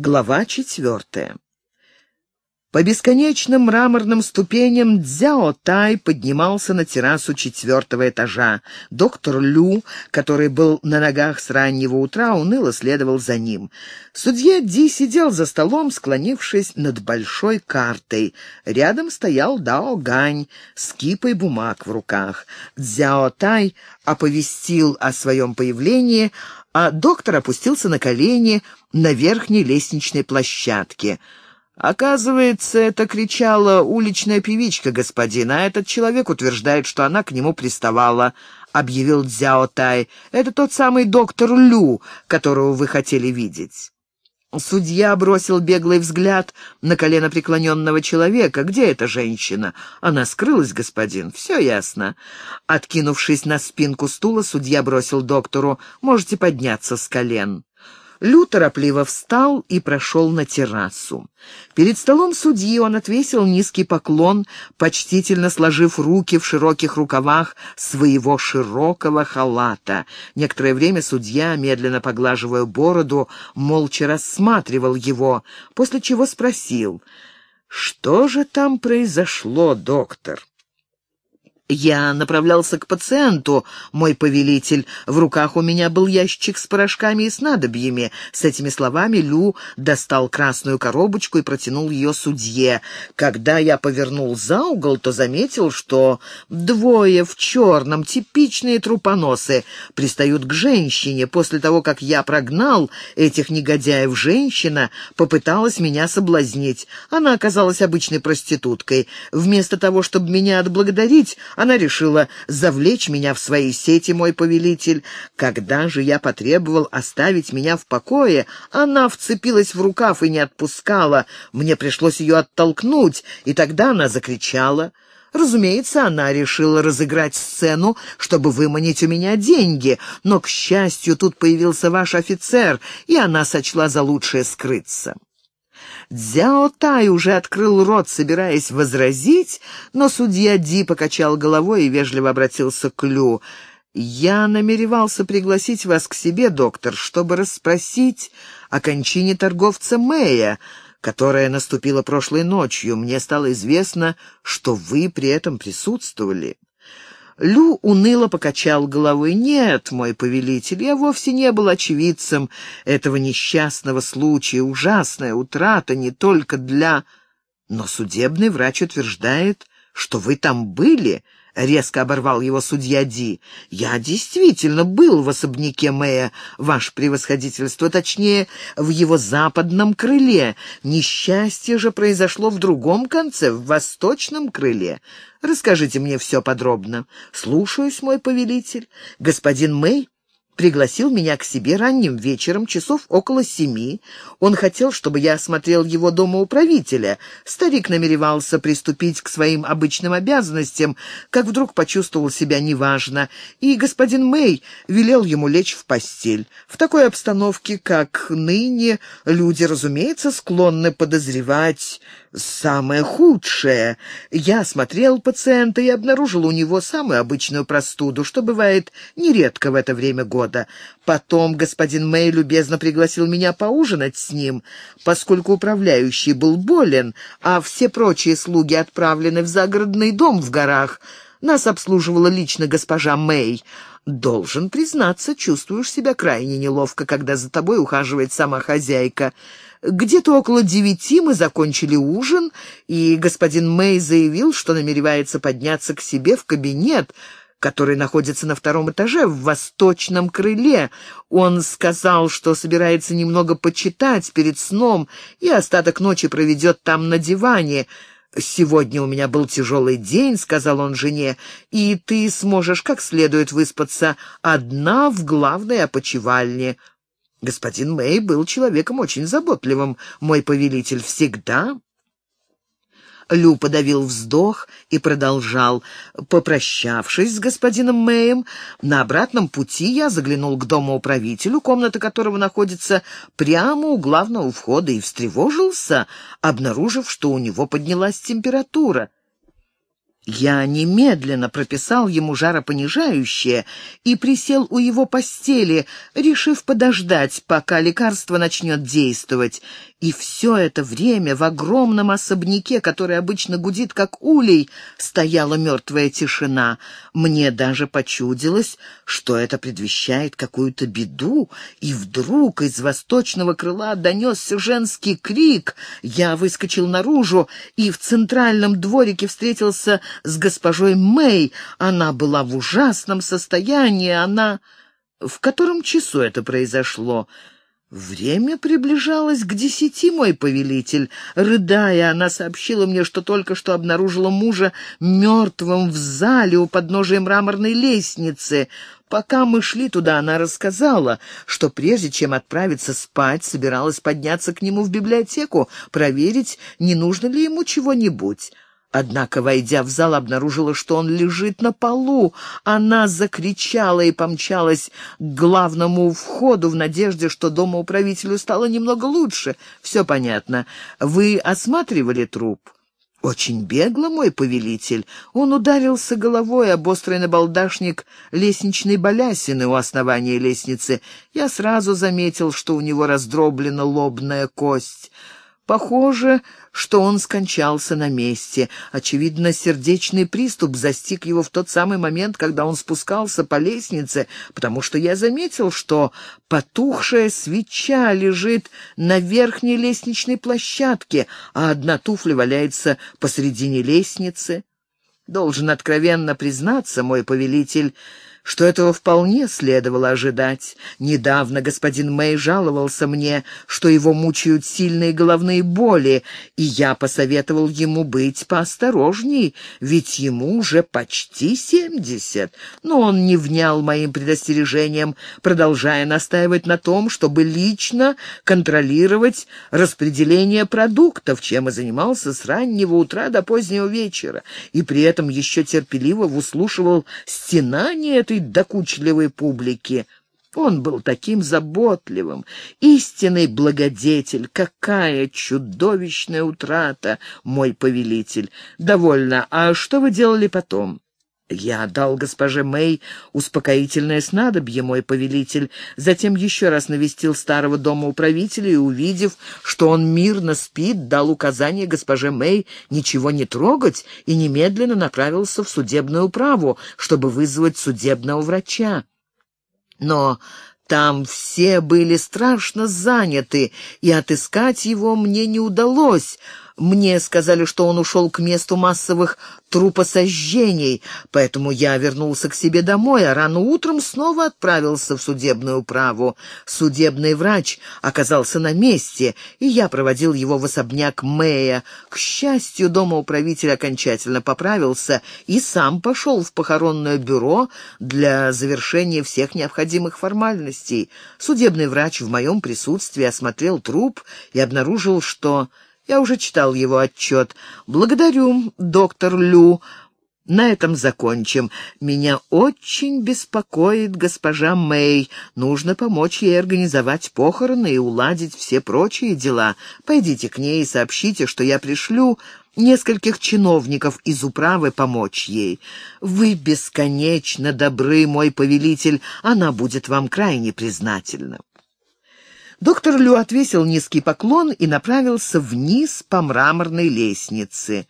Глава четвертая. По бесконечным мраморным ступеням Дзяо Тай поднимался на террасу четвертого этажа. Доктор Лю, который был на ногах с раннего утра, уныло следовал за ним. Судья Ди сидел за столом, склонившись над большой картой. Рядом стоял Дао Гань с кипой бумаг в руках. Дзяо Тай оповестил о своем появлении, а доктор опустился на колени на верхней лестничной площадке. Оказывается, это кричала уличная певичка господин, а этот человек утверждает, что она к нему приставала, — объявил Дзяо Тай. Это тот самый доктор Лю, которого вы хотели видеть. Судья бросил беглый взгляд на колено преклоненного человека. «Где эта женщина?» «Она скрылась, господин. Все ясно». Откинувшись на спинку стула, судья бросил доктору. «Можете подняться с колен». Лю торопливо встал и прошел на террасу. Перед столом судьи он отвесил низкий поклон, почтительно сложив руки в широких рукавах своего широкого халата. Некоторое время судья, медленно поглаживая бороду, молча рассматривал его, после чего спросил, «Что же там произошло, доктор?» Я направлялся к пациенту, мой повелитель. В руках у меня был ящик с порошками и снадобьями. С этими словами Лю достал красную коробочку и протянул ее судье. Когда я повернул за угол, то заметил, что двое в черном, типичные трупоносы, пристают к женщине. После того, как я прогнал этих негодяев, женщина попыталась меня соблазнить. Она оказалась обычной проституткой. Вместо того, чтобы меня отблагодарить, она решила завлечь меня в свои сети, мой повелитель. Когда же я потребовал оставить меня в покое, она вцепилась в рукав и не отпускала. Мне пришлось ее оттолкнуть, и тогда она закричала. Разумеется, она решила разыграть сцену, чтобы выманить у меня деньги, но, к счастью, тут появился ваш офицер, и она сочла за лучшее скрыться. Дзяо Тай уже открыл рот, собираясь возразить, но судья Ди покачал головой и вежливо обратился к Лю. «Я намеревался пригласить вас к себе, доктор, чтобы расспросить о кончине торговца Мэя, которая наступила прошлой ночью. Мне стало известно, что вы при этом присутствовали». Лю уныло покачал головой. «Нет, мой повелитель, я вовсе не был очевидцем этого несчастного случая. Ужасная утрата не только для...» «Но судебный врач утверждает, что вы там были», — резко оборвал его судья Ди. «Я действительно был в особняке Мэя, ваше превосходительство, точнее, в его западном крыле. Несчастье же произошло в другом конце, в восточном крыле. Расскажите мне все подробно». «Слушаюсь, мой повелитель. Господин Мэй пригласил меня к себе ранним вечером, часов около семи. Он хотел, чтобы я осмотрел его дома управителя. Старик намеревался приступить к своим обычным обязанностям, как вдруг почувствовал себя неважно, и господин Мэй велел ему лечь в постель. В такой обстановке, как ныне, люди, разумеется, склонны подозревать самое худшее. Я осмотрел пациента и обнаружил у него самую обычную простуду, что бывает нередко в это время года. Потом господин Мэй любезно пригласил меня поужинать с ним, поскольку управляющий был болен, а все прочие слуги отправлены в загородный дом в горах. Нас обслуживала лично госпожа Мэй. Должен признаться, чувствуешь себя крайне неловко, когда за тобой ухаживает сама хозяйка. Где-то около девяти мы закончили ужин, и господин Мэй заявил, что намеревается подняться к себе в кабинет, который находится на втором этаже, в восточном крыле. Он сказал, что собирается немного почитать перед сном и остаток ночи проведет там на диване. «Сегодня у меня был тяжелый день», — сказал он жене, «и ты сможешь как следует выспаться одна в главной опочивальне. Господин Мэй был человеком очень заботливым, мой повелитель всегда Лю подавил вздох и продолжал. Попрощавшись с господином Мэем, на обратном пути я заглянул к дому управителю, комната которого находится прямо у главного входа, и встревожился, обнаружив, что у него поднялась температура. Я немедленно прописал ему жаропонижающее и присел у его постели, решив подождать, пока лекарство начнет действовать. И все это время в огромном особняке, который обычно гудит как улей, стояла мертвая тишина. Мне даже почудилось, что это предвещает какую-то беду, и вдруг из восточного крыла донесся женский крик. Я выскочил наружу и в центральном дворике встретился с госпожой Мэй. Она была в ужасном состоянии, она... В котором часу это произошло? Время приближалось к десяти, мой повелитель. Рыдая, она сообщила мне, что только что обнаружила мужа мертвым в зале у подножия мраморной лестницы. Пока мы шли туда, она рассказала, что прежде чем отправиться спать, собиралась подняться к нему в библиотеку, проверить, не нужно ли ему чего-нибудь. Однако, войдя в зал, обнаружила, что он лежит на полу. Она закричала и помчалась к главному входу в надежде, что домоуправителю стало немного лучше. Все понятно. Вы осматривали труп? Очень бегло, мой повелитель. Он ударился головой об острый набалдашник лестничной балясины у основания лестницы. Я сразу заметил, что у него раздроблена лобная кость. Похоже, что он скончался на месте. Очевидно, сердечный приступ застиг его в тот самый момент, когда он спускался по лестнице, потому что я заметил, что потухшая свеча лежит на верхней лестничной площадке, а одна туфля валяется посредине лестницы. Должен откровенно признаться, мой повелитель, что этого вполне следовало ожидать. Недавно господин Мэй жаловался мне, что его мучают сильные головные боли, и я посоветовал ему быть поосторожней, ведь ему уже почти семьдесят. Но он не внял моим предостережениям, продолжая настаивать на том, чтобы лично контролировать распределение продуктов, чем и занимался с раннего утра до позднего вечера, и при этом еще терпеливо выслушивал стенание этой докучливой публики. Он был таким заботливым, истинный благодетель. Какая чудовищная утрата, мой повелитель. Довольно. А что вы делали потом? Я дал госпоже Мэй успокоительное снадобье, мой повелитель, затем еще раз навестил старого дома управителя и, увидев, что он мирно спит, дал указание госпоже Мэй ничего не трогать и немедленно направился в судебную управу, чтобы вызвать судебного врача. Но там все были страшно заняты, и отыскать его мне не удалось, мне сказали, что он ушел к месту массовых трупосожжений, поэтому я вернулся к себе домой, а рано утром снова отправился в судебную управу. Судебный врач оказался на месте, и я проводил его в особняк Мэя. К счастью, дома управитель окончательно поправился и сам пошел в похоронное бюро для завершения всех необходимых формальностей. Судебный врач в моем присутствии осмотрел труп и обнаружил, что я уже читал его отчет. Благодарю, доктор Лю. На этом закончим. Меня очень беспокоит госпожа Мэй. Нужно помочь ей организовать похороны и уладить все прочие дела. Пойдите к ней и сообщите, что я пришлю нескольких чиновников из управы помочь ей. Вы бесконечно добры, мой повелитель, она будет вам крайне признательна. Доктор Лю отвесил низкий поклон и направился вниз по мраморной лестнице.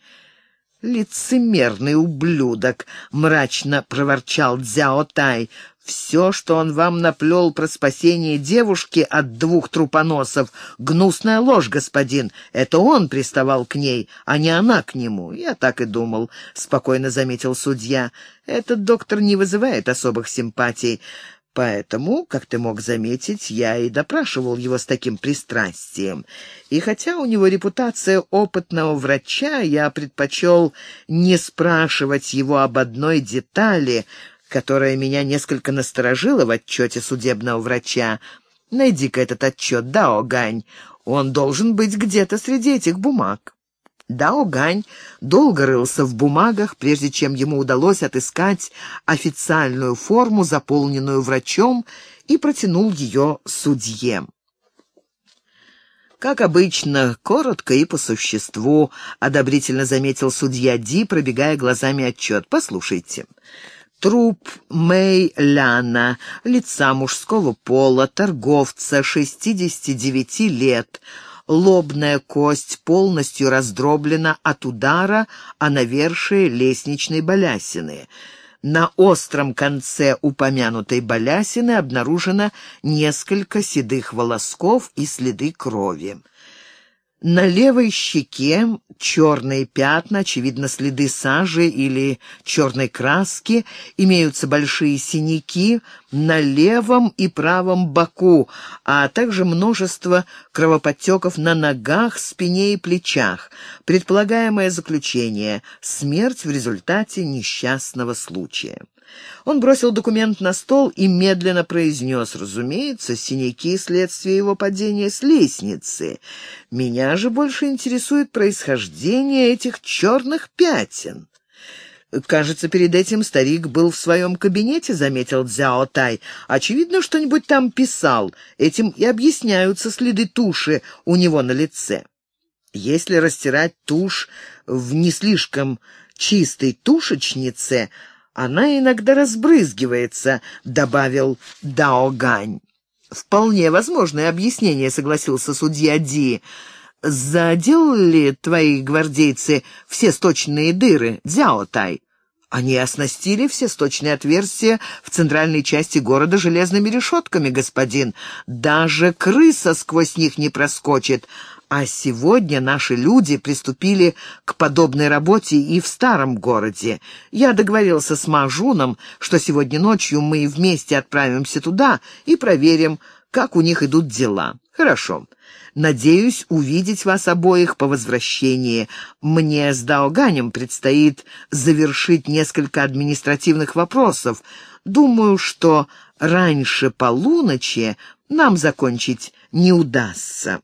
«Лицемерный ублюдок!» — мрачно проворчал Дзяо Тай. «Все, что он вам наплел про спасение девушки от двух трупоносов, гнусная ложь, господин. Это он приставал к ней, а не она к нему. Я так и думал», — спокойно заметил судья. «Этот доктор не вызывает особых симпатий. Поэтому, как ты мог заметить, я и допрашивал его с таким пристрастием. И хотя у него репутация опытного врача, я предпочел не спрашивать его об одной детали, которая меня несколько насторожила в отчете судебного врача. Найди-ка этот отчет, Дао Гань. Он должен быть где-то среди этих бумаг. Дао Гань долго рылся в бумагах, прежде чем ему удалось отыскать официальную форму, заполненную врачом, и протянул ее судье. Как обычно, коротко и по существу, одобрительно заметил судья Ди, пробегая глазами отчет. Послушайте. Труп Мэй Ляна, лица мужского пола, торговца, 69 лет. Лобная кость полностью раздроблена от удара о навершие лестничной балясины. На остром конце упомянутой балясины обнаружено несколько седых волосков и следы крови. На левой щеке черные пятна, очевидно, следы сажи или черной краски, имеются большие синяки на левом и правом боку, а также множество кровоподтеков на ногах, спине и плечах. Предполагаемое заключение – смерть в результате несчастного случая. Он бросил документ на стол и медленно произнес, разумеется, синяки следствие его падения с лестницы. Меня же больше интересует происхождение этих черных пятен. «Кажется, перед этим старик был в своем кабинете», — заметил Цзяо Тай. «Очевидно, что-нибудь там писал. Этим и объясняются следы туши у него на лице. Если растирать тушь в не слишком чистой тушечнице, она иногда разбрызгивается», — добавил Дао Гань. «Вполне возможное объяснение», — согласился судья Ди. «Заделали твои гвардейцы все сточные дыры, Дзяо Тай?» Они оснастили все сточные отверстия в центральной части города железными решетками, господин. Даже крыса сквозь них не проскочит, а сегодня наши люди приступили к подобной работе и в старом городе. Я договорился с Мажуном, что сегодня ночью мы вместе отправимся туда и проверим, как у них идут дела. Хорошо. Надеюсь увидеть вас обоих по возвращении. Мне с Даоганем предстоит завершить несколько административных вопросов. Думаю, что раньше полуночи нам закончить не удастся.